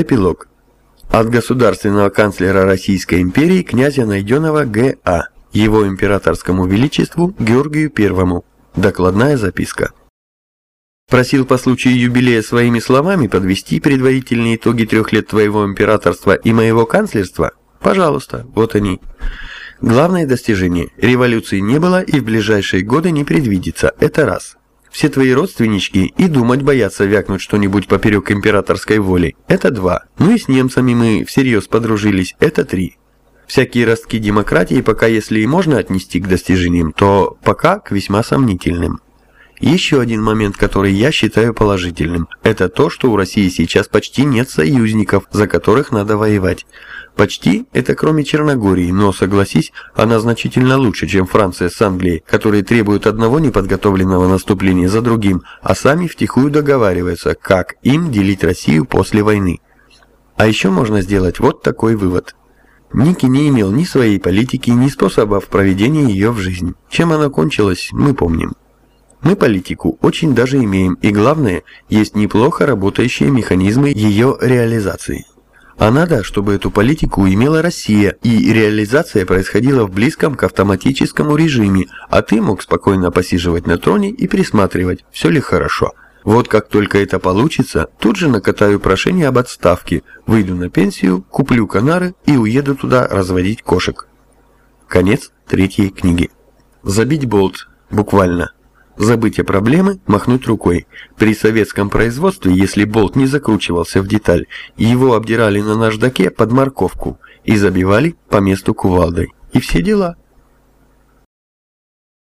Эпилог. От государственного канцлера Российской империи князя Найденова Г.А. Его императорскому величеству Георгию Первому. Докладная записка. Просил по случаю юбилея своими словами подвести предварительные итоги трех лет твоего императорства и моего канцлерства? Пожалуйста, вот они. Главное достижение – революции не было и в ближайшие годы не предвидится, это раз. Все твои родственнички и думать боятся вякнуть что-нибудь поперек императорской воли, это два. Ну и с немцами мы всерьез подружились, это три. Всякие ростки демократии пока если и можно отнести к достижениям, то пока к весьма сомнительным. Еще один момент, который я считаю положительным, это то, что у России сейчас почти нет союзников, за которых надо воевать. Почти это кроме Черногории, но согласись, она значительно лучше, чем Франция с Англией, которые требуют одного неподготовленного наступления за другим, а сами втихую договариваются, как им делить Россию после войны. А еще можно сделать вот такой вывод. Ники не имел ни своей политики, ни способов проведения ее в жизнь. Чем она кончилась, мы помним. Мы политику очень даже имеем, и главное, есть неплохо работающие механизмы ее реализации. А надо, чтобы эту политику имела Россия, и реализация происходила в близком к автоматическому режиме, а ты мог спокойно посиживать на троне и присматривать, все ли хорошо. Вот как только это получится, тут же накатаю прошение об отставке, выйду на пенсию, куплю канары и уеду туда разводить кошек. Конец третьей книги. Забить болт, буквально. Забыть о проблеме, махнуть рукой. При советском производстве, если болт не закручивался в деталь, его обдирали на наждаке под морковку и забивали по месту кувалдой. И все дела.